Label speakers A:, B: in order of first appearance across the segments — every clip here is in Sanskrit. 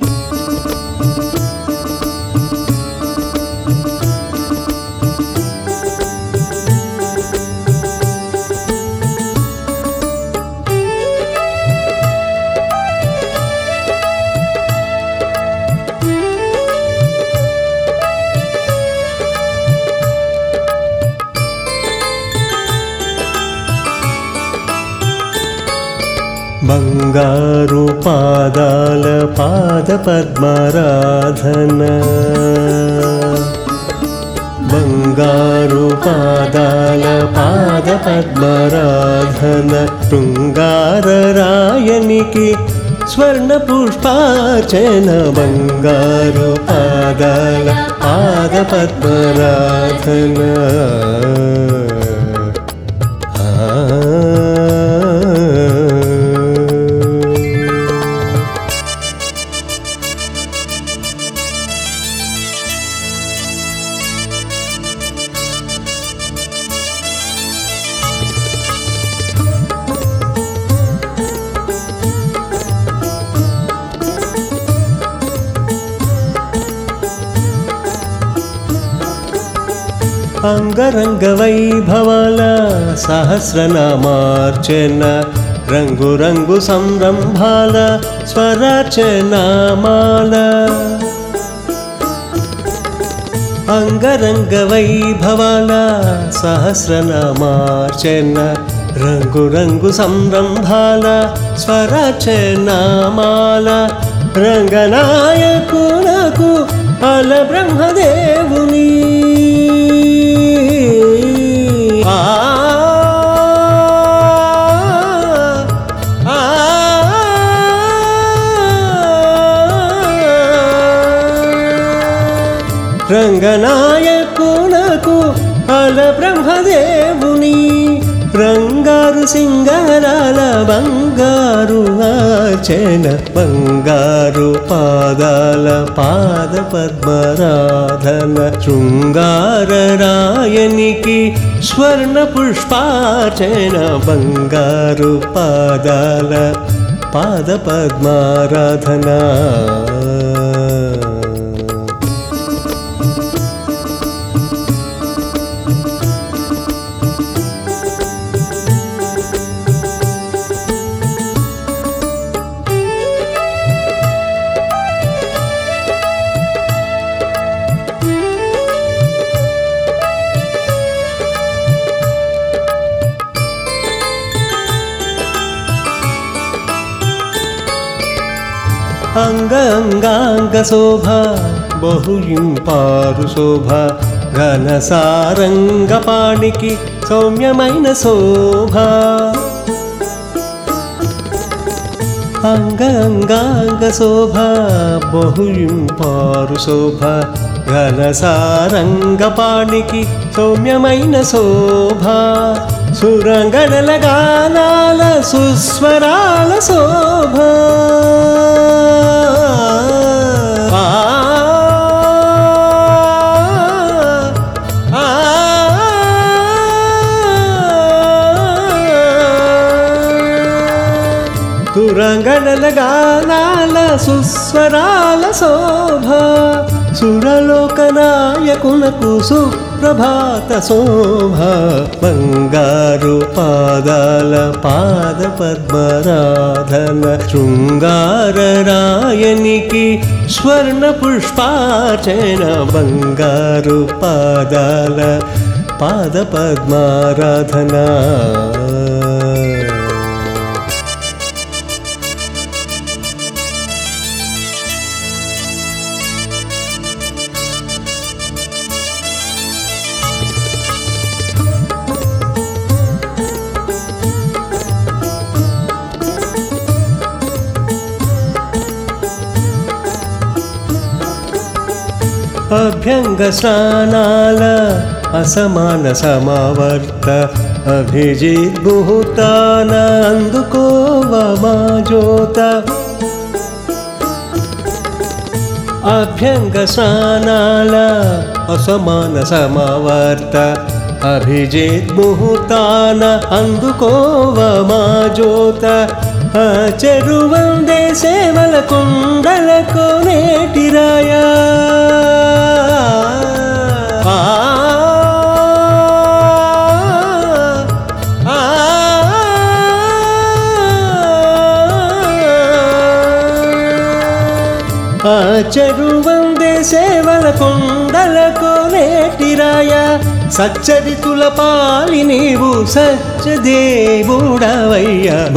A: Música బంగారు పాదాల పాద పద్మరాధన బంగారు పాదాల పాద పద్మరాధన శృంగార రాయనికి స్వర్ణ పుష్పార్చన బంగారు పాదాల పాద పద్మరాధన అంగరంగ వైభవాల సహస్రనామార్చన రంగు రంగు సంరంభాల స్వరచనామాల అంగరంగ వైభవాల సహస్రనామార్చన రంగు రంగు సంరంభాల స్వరచనామాల రంగనాయకునకు అల బ్రహ్మదేవుని రంగనాయకులకు అల బ్రహ్మదేవుని రంగారు సింగారాల బంగారు ఆచన బంగారు పాదాల పాద పద్మరాధన శృంగార రాయనికి స్వర్ణ పుష్పార్చన బంగారు పాదాల పాద పద్మారాధన అంగ అంగాంగ శోభ బహుయింపారు శోభ ఘన సారంగ పాణికి సౌమ్యమైన శోభ అంగ అంగాంగ శోభ బహుయింపారు శోభ ఘన సారంగ పాణికి సౌమ్యమైన శోభ సురంగడల గానాల సుస్వరాల శోభ తురంగడల గానాల సుస్వరాల శోభ సురలోకనాయకునకు సుప్రభాత శోభ బంగారు పాదాల పాద పద్మరాధన శృంగార రాయనికి స్వర్ణ పుష్పార్చన బంగారు పాదాల పాద పద్మారాధన अभ्यङ्गस्नानाल असमानसमावर्त समावर्त वमाजोत। अभ्यङ्गस्नानाल असमानसमावर्त अन्धु अन्दुको वमाजोत। ఆ చెరువందే సేవల కొండల కోనేటిరాయా ఆ చెరువందే సేవల కొండలకు నేటిరాయ సచ్చరితుల పాలి నీవు సత్యదేవుడవయ్య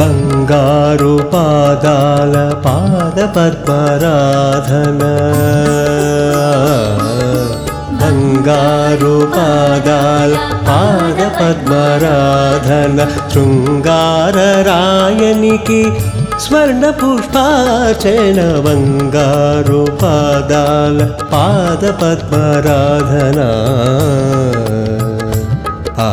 A: బంగారు పాదాల పాద పద్మరాధన బంగారు పాదాల పాద పద్మరాధన శృంగార రాయనికి స్వర్ణ పుష్పాచన బంగారు పాదాల పాద పద్మరాధన ఆ